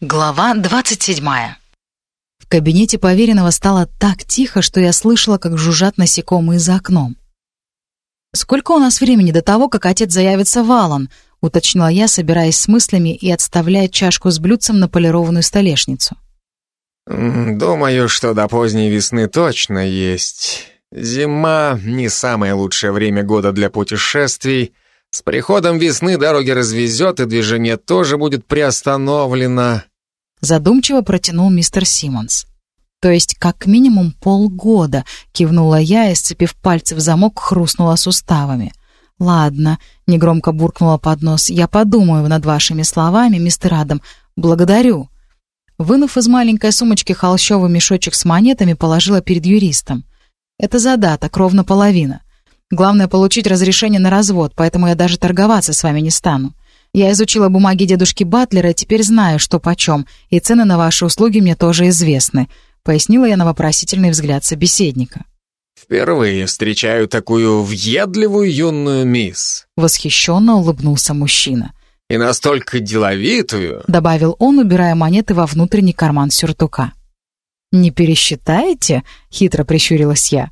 Глава 27. В кабинете поверенного стало так тихо, что я слышала, как жужжат насекомые за окном. «Сколько у нас времени до того, как отец заявится в Алан?» — уточнила я, собираясь с мыслями и отставляя чашку с блюдцем на полированную столешницу. «Думаю, что до поздней весны точно есть. Зима — не самое лучшее время года для путешествий. С приходом весны дороги развезет, и движение тоже будет приостановлено. Задумчиво протянул мистер Симмонс. «То есть как минимум полгода», — кивнула я и, сцепив пальцы в замок, хрустнула суставами. «Ладно», — негромко буркнула под нос, — «я подумаю над вашими словами, мистер Адам. Благодарю». Вынув из маленькой сумочки холщовый мешочек с монетами, положила перед юристом. «Это задаток, ровно половина. Главное — получить разрешение на развод, поэтому я даже торговаться с вами не стану. Я изучила бумаги дедушки Батлера и теперь знаю, что почем, и цены на ваши услуги мне тоже известны», — пояснила я на вопросительный взгляд собеседника. «Впервые встречаю такую въедливую юную мисс», — восхищенно улыбнулся мужчина. «И настолько деловитую», — добавил он, убирая монеты во внутренний карман сюртука. «Не пересчитаете?» — хитро прищурилась я.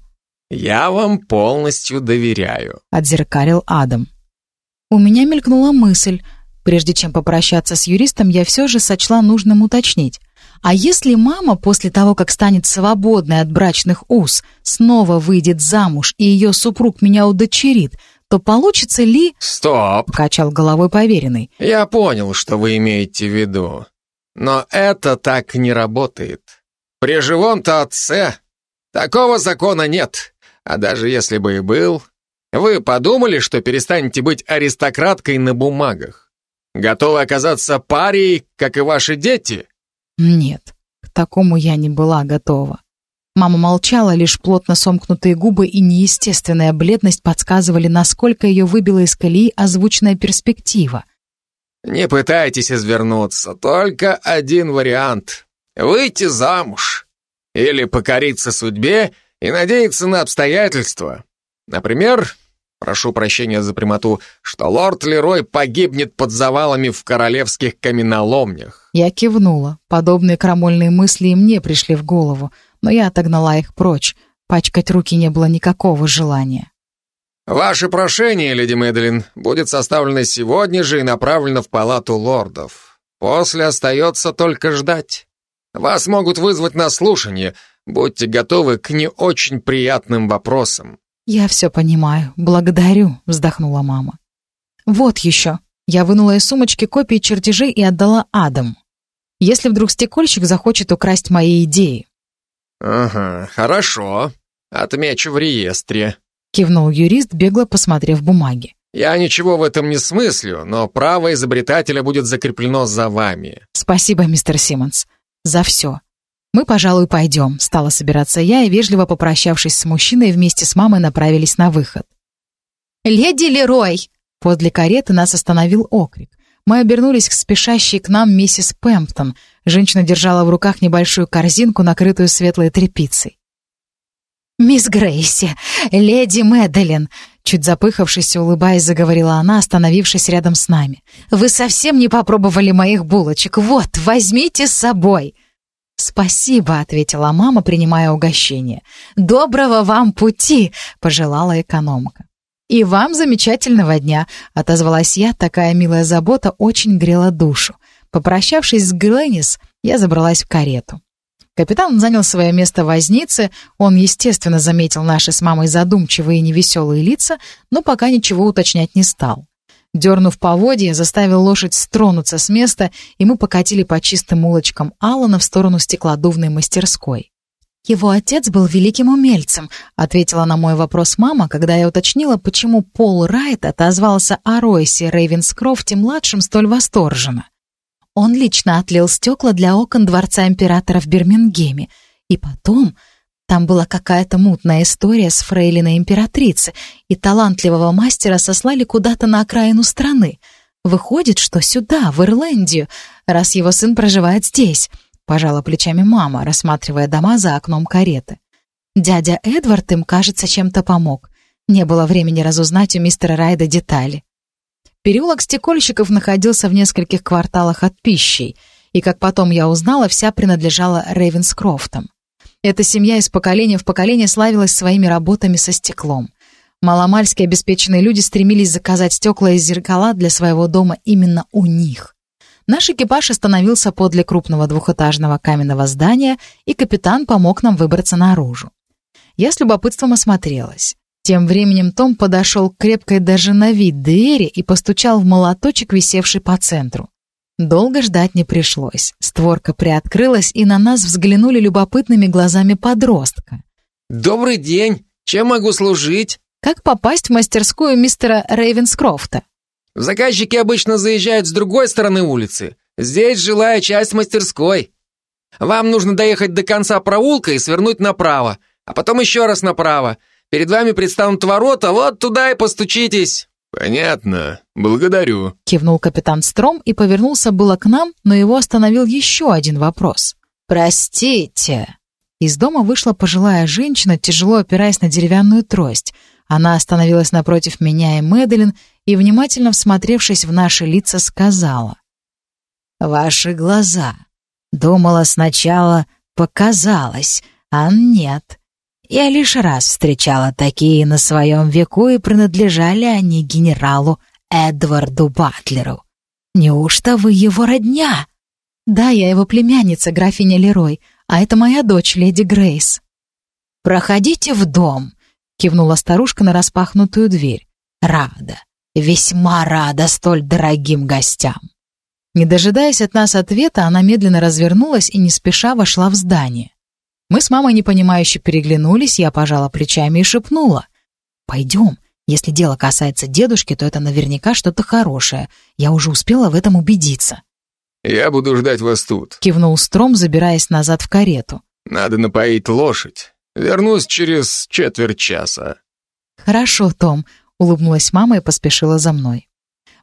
«Я вам полностью доверяю», — отзеркалил Адам. У меня мелькнула мысль. Прежде чем попрощаться с юристом, я все же сочла нужным уточнить. А если мама после того, как станет свободной от брачных уз, снова выйдет замуж и ее супруг меня удочерит, то получится ли... «Стоп!» — качал головой поверенный. «Я понял, что вы имеете в виду. Но это так не работает. При живом-то отце такого закона нет. А даже если бы и был, вы подумали, что перестанете быть аристократкой на бумагах? Готовы оказаться парией, как и ваши дети? Нет, к такому я не была готова. Мама молчала, лишь плотно сомкнутые губы и неестественная бледность подсказывали, насколько ее выбила из колеи озвученная перспектива. «Не пытайтесь извернуться, только один вариант — выйти замуж. Или покориться судьбе и надеяться на обстоятельства. Например, прошу прощения за прямоту, что лорд Лерой погибнет под завалами в королевских каменоломнях. Я кивнула. Подобные крамольные мысли и мне пришли в голову, но я отогнала их прочь. Пачкать руки не было никакого желания. Ваше прошение, леди Медлин, будет составлено сегодня же и направлено в палату лордов. После остается только ждать. Вас могут вызвать на слушание. Будьте готовы к не очень приятным вопросам. «Я все понимаю. Благодарю», — вздохнула мама. «Вот еще». Я вынула из сумочки копии чертежей и отдала Адам. Если вдруг стекольщик захочет украсть мои идеи. «Ага, хорошо. Отмечу в реестре», — кивнул юрист, бегло посмотрев бумаги. «Я ничего в этом не смыслю, но право изобретателя будет закреплено за вами». «Спасибо, мистер Симмонс, за все. «Мы, пожалуй, пойдем», — стала собираться я и, вежливо попрощавшись с мужчиной, вместе с мамой направились на выход. «Леди Лерой!» Подле кареты нас остановил окрик. Мы обернулись к спешащей к нам миссис Пэмптон. Женщина держала в руках небольшую корзинку, накрытую светлой тряпицей. «Мисс Грейси, леди Мэдалин!» Чуть запыхавшись и улыбаясь, заговорила она, остановившись рядом с нами. «Вы совсем не попробовали моих булочек. Вот, возьмите с собой!» «Спасибо», — ответила мама, принимая угощение. «Доброго вам пути», — пожелала экономка. «И вам замечательного дня», — отозвалась я, такая милая забота очень грела душу. Попрощавшись с Гленнис, я забралась в карету. Капитан занял свое место возницы, он, естественно, заметил наши с мамой задумчивые и невеселые лица, но пока ничего уточнять не стал. Дернув поводья, заставил лошадь стронуться с места, и мы покатили по чистым улочкам Аллана в сторону стеклодувной мастерской. «Его отец был великим умельцем», — ответила на мой вопрос мама, когда я уточнила, почему Пол Райт отозвался о Ройсе Рейвенскрофте-младшем столь восторженно. Он лично отлил стекла для окон Дворца Императора в Бирмингеме, и потом там была какая-то мутная история с фрейлиной императрицы, и талантливого мастера сослали куда-то на окраину страны. Выходит, что сюда, в Ирландию, раз его сын проживает здесь, пожала плечами мама, рассматривая дома за окном кареты. Дядя Эдвард им, кажется, чем-то помог. Не было времени разузнать у мистера Райда детали. Переулок стекольщиков находился в нескольких кварталах от пищей — и, как потом я узнала, вся принадлежала Рейвенскрофтам. Эта семья из поколения в поколение славилась своими работами со стеклом. Маломальски обеспеченные люди стремились заказать стекла и зеркала для своего дома именно у них. Наш экипаж остановился подле крупного двухэтажного каменного здания, и капитан помог нам выбраться наружу. Я с любопытством осмотрелась. Тем временем Том подошел к крепкой даже на вид двери и постучал в молоточек, висевший по центру. Долго ждать не пришлось. Створка приоткрылась, и на нас взглянули любопытными глазами подростка. «Добрый день! Чем могу служить?» Как попасть в мастерскую мистера Рейвенскрофта? Заказчики обычно заезжают с другой стороны улицы. Здесь жилая часть мастерской. Вам нужно доехать до конца проулка и свернуть направо, а потом еще раз направо. Перед вами предстанут ворота, вот туда и постучитесь». «Понятно. Благодарю», — кивнул капитан Стром и повернулся было к нам, но его остановил еще один вопрос. «Простите». Из дома вышла пожилая женщина, тяжело опираясь на деревянную трость. Она остановилась напротив меня и Мэдалин и, внимательно всмотревшись в наши лица, сказала. «Ваши глаза. Думала сначала, показалось, а нет. Я лишь раз встречала такие на своем веку, и принадлежали они генералу Эдварду Батлеру. Неужто вы его родня? Да, я его племянница, графиня Лерой, а это моя дочь, леди Грейс. Проходите в дом, кивнула старушка на распахнутую дверь. Рада, весьма рада столь дорогим гостям. Не дожидаясь от нас ответа, она медленно развернулась и не спеша вошла в здание. Мы с мамой непонимающе переглянулись, я пожала плечами и шепнула. «Пойдем. Если дело касается дедушки, то это наверняка что-то хорошее. Я уже успела в этом убедиться». «Я буду ждать вас тут», — кивнул Стром, забираясь назад в карету. «Надо напоить лошадь. Вернусь через четверть часа». «Хорошо, Том», — улыбнулась мама и поспешила за мной.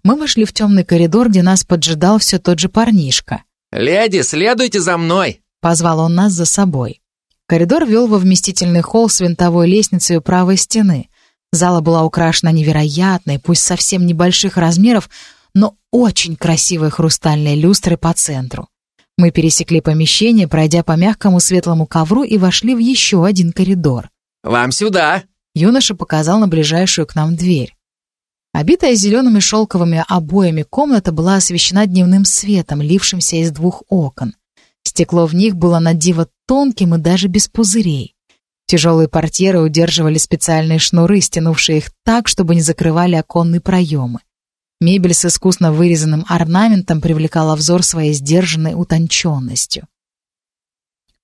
Мы вошли в темный коридор, где нас поджидал все тот же парнишка. «Леди, следуйте за мной!» — позвал он нас за собой. Коридор вел во вместительный холл с винтовой лестницей у правой стены. Зала была украшена невероятной, пусть совсем небольших размеров, но очень красивой хрустальной люстрой по центру. Мы пересекли помещение, пройдя по мягкому светлому ковру и вошли в еще один коридор. «Вам сюда!» Юноша показал на ближайшую к нам дверь. Обитая зелеными шелковыми обоями комната была освещена дневным светом, лившимся из двух окон. Стекло в них было на диво тонким и даже без пузырей. Тяжелые портьеры удерживали специальные шнуры, стянувшие их так, чтобы не закрывали оконные проемы. Мебель с искусно вырезанным орнаментом привлекала взор своей сдержанной утонченностью.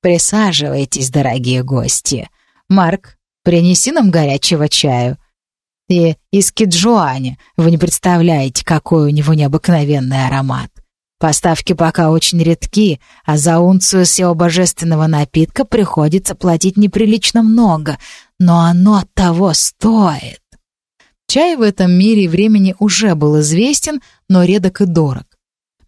«Присаживайтесь, дорогие гости. Марк, принеси нам горячего чаю. И из Киджуани вы не представляете, какой у него необыкновенный аромат. Поставки пока очень редки, а за унцию всего божественного напитка приходится платить неприлично много, но оно того стоит. Чай в этом мире и времени уже был известен, но редок и дорог.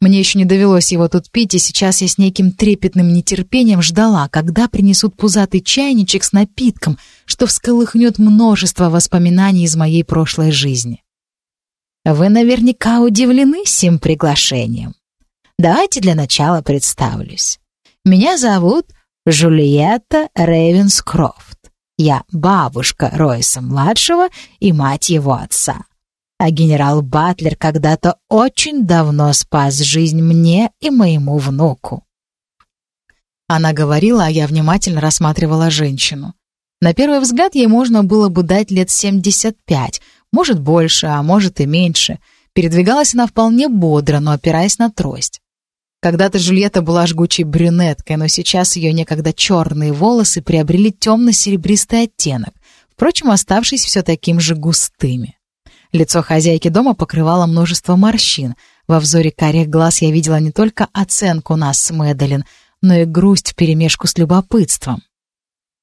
Мне еще не довелось его тут пить, и сейчас я с неким трепетным нетерпением ждала, когда принесут пузатый чайничек с напитком, что всколыхнет множество воспоминаний из моей прошлой жизни. Вы наверняка удивлены сим приглашением. Давайте для начала представлюсь. Меня зовут Жульетта Рейвенскрофт. Я бабушка Ройса-младшего и мать его отца. А генерал Батлер когда-то очень давно спас жизнь мне и моему внуку. Она говорила, а я внимательно рассматривала женщину. На первый взгляд ей можно было бы дать лет 75, может больше, а может и меньше. Передвигалась она вполне бодро, но опираясь на трость. Когда-то Жульетта была жгучей брюнеткой, но сейчас ее некогда черные волосы приобрели темно-серебристый оттенок, впрочем, оставшись все таким же густыми. Лицо хозяйки дома покрывало множество морщин. Во взоре карих глаз я видела не только оценку нас с Мэдалин, но и грусть вперемешку с любопытством.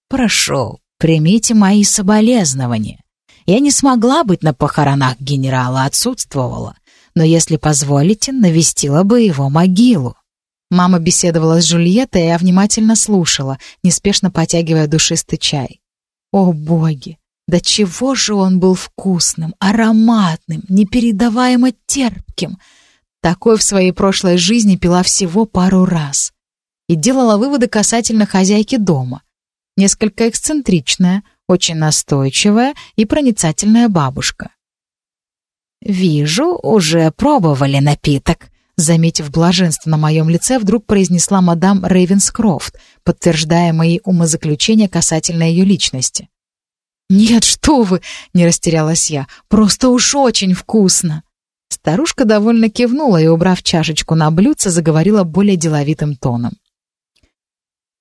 «Прошу, примите мои соболезнования. Я не смогла быть на похоронах генерала, отсутствовала но, если позволите, навестила бы его могилу. Мама беседовала с Жульеттой, и я внимательно слушала, неспешно потягивая душистый чай. О, боги! Да чего же он был вкусным, ароматным, непередаваемо терпким! Такой в своей прошлой жизни пила всего пару раз. И делала выводы касательно хозяйки дома. Несколько эксцентричная, очень настойчивая и проницательная бабушка. «Вижу, уже пробовали напиток», заметив блаженство на моем лице, вдруг произнесла мадам Рейвенскрофт, подтверждая мои умозаключения касательно ее личности. «Нет, что вы!» — не растерялась я. «Просто уж очень вкусно!» Старушка довольно кивнула и, убрав чашечку на блюдце, заговорила более деловитым тоном.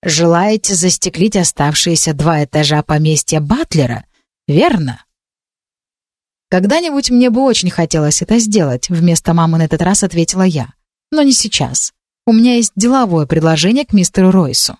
«Желаете застеклить оставшиеся два этажа поместья Батлера, верно?» «Когда-нибудь мне бы очень хотелось это сделать», — вместо мамы на этот раз ответила я. «Но не сейчас. У меня есть деловое предложение к мистеру Ройсу».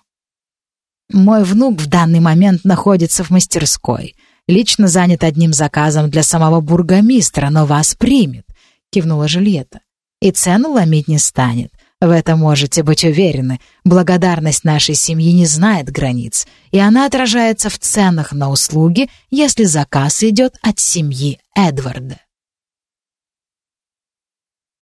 «Мой внук в данный момент находится в мастерской. Лично занят одним заказом для самого бургомистра, но вас примет», — кивнула Жильетта. «И цену ломить не станет. В этом можете быть уверены. Благодарность нашей семьи не знает границ, и она отражается в ценах на услуги, если заказ идет от семьи Эдварда.